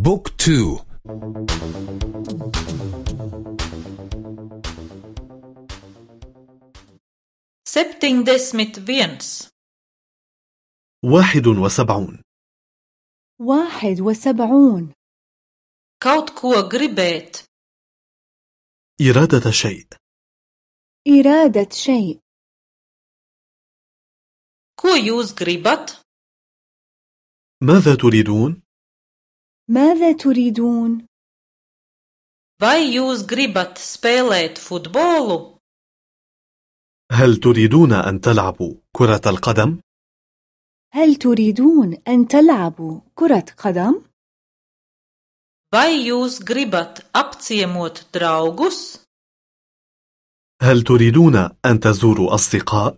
بوك تو. سبتينجدسمت فينس واحد وسبعون. واحد وسبعون. Kaut ko gribēt. إرادة شيء. إرادة شيء. Ko jūs gribat? ماذا تريدون؟ ماذا تريدون؟ vai jūs gribat spēlēt futbolu هل تريدون أن تلعبوا كرة القدم؟ هل تريدون أن تلعبوا كرة قدم؟ vai jūs gribat apciemot draugus هل تريدون أن تزوروا أصدقاء؟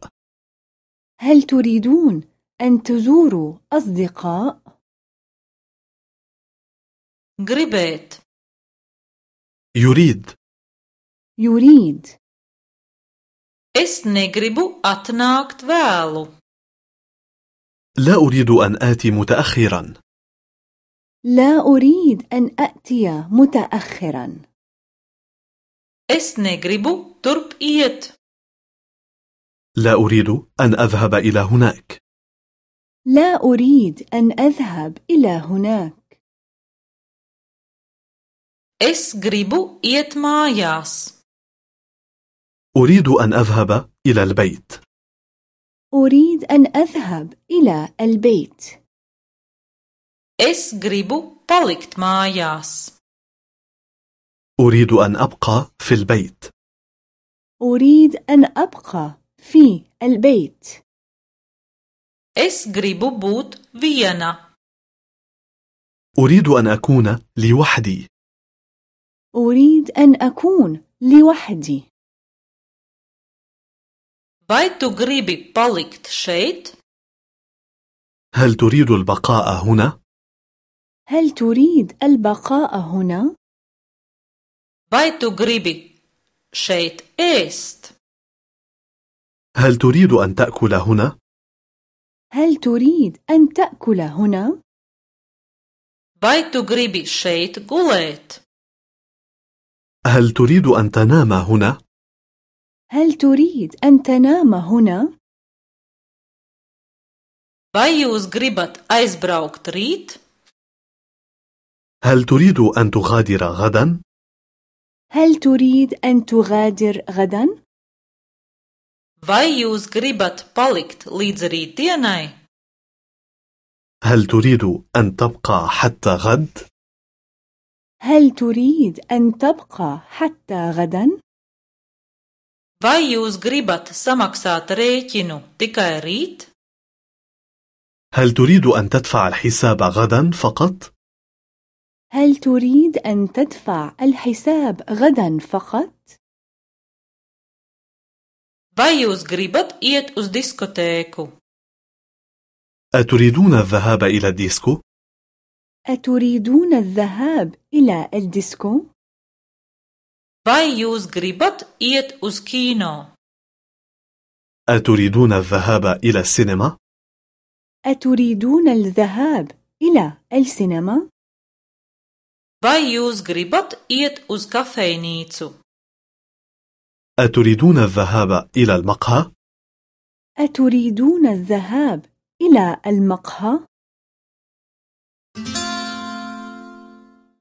هل تريدون أن تزوروا أصدقاء؟ Gribēt. يريد. يريد. Es negribu atnākt vēlu. لا أريد أن آتي متأخرا. لا أريد أن أأتي متأخرا. Es negribu turp iet. لا أريد أن أذهب إلى هناك. لا أريد أن أذهب إلى هناك. Es gribu iet mājās. أريد أن أذهب إلى البيت. أريد أن أذهب إلى البيت. Es gribu palikt mājās. أريد أن أبقى في البيت. أريد أن أبقى في البيت. Es gribu būt viena. أريد أن أكون لوحدي. أريد أن أكون لوحدي vai tu gribi palikt šeit هل تريد البقاء هنا؟ هل تريد البقاء هنا؟ vai tu gribi šeit ēst هل تريد أن تأكل هنا؟ هل تريد أن تأكل هنا؟ vai tu gribi šeit gulēt هل تريد أن تنام هنا؟ هل تريد أن تنام هنا؟ vai jūs gribat aizbraukt rīt هل تريد أن تغادر غدا؟ هل تريد أن تغادر غدا؟ vai jūs gribat palikt līdz rītdienai هل تريد أن تبقى حتى غد؟ هل تريد أن تبقى حتى غدا؟ vai jūs gribat samaksāt rēķinu tikai rīt هل تريد أن تدفع الحساب غدا فقط؟ هل تريد أن تدفع الحساب غدا فقط؟ vai jūs gribat iet uz diskotēku أتريدون الذهاب إلى الديسكو؟ أتريدون الذهاب إلى الديسكو؟ vai jūs gribat iet uz kino أتريدون الذهاب إلى السينما؟ أتريدون الذهاب إلى السينما؟ vai jūs gribat iet uz kafejnīcu أتريدون الذهاب إلى المقهى؟ أتريدون الذهاب إلى المقهى؟